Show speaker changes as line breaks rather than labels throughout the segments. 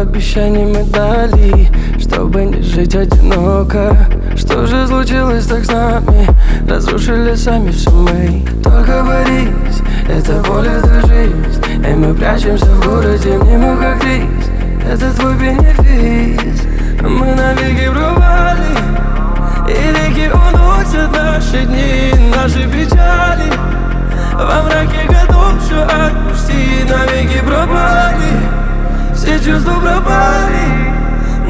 обещаний мы дали Чтобы не жить одиноко. Что же случилось так с нами? Разрушили сами все мы. Только борись, это боль, это жизнь. И мы прячемся в городе, мнимо как рис Это твой бенефис чувства пропали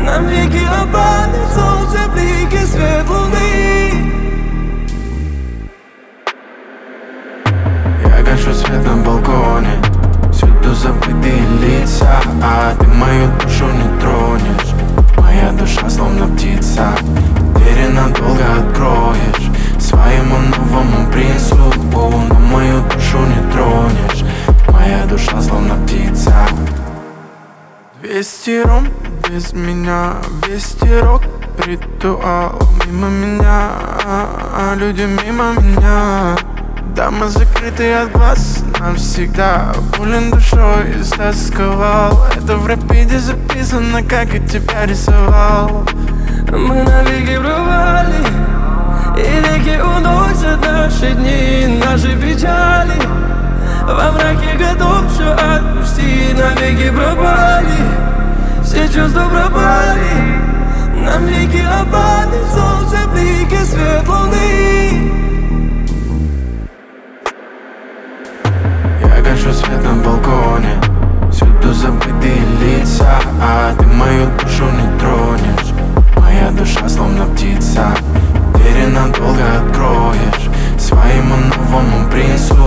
Нам веки опали Солнце, блики, свет луны. Я гашу свет на балконе Всюду забытые лица А ты мою душу не тронешь. Моя душа словно птица Двери надолго откроешь. Своему новому принцу Но мою душу не тронешь. Моя душа словно Двести ром без меня Вести рок ритуал Мимо меня, а люди мимо меня. Дамы закрыты от глаз навсегда Болен душой истосковал Это в рапиде записано, как я тебя рисовал. Мы навеки провали И реки уносят наши дни Наши печали. Во мраке готов все отпусти Навеки пропали Це чувство пропали, нам ліки опали, сонце бліки світ луни Я гашу свет на балконе. Всюду забытые лица А ты мою душу не тронешь. Моя душа словно птица Двери надолго откроешь Своему новому принцу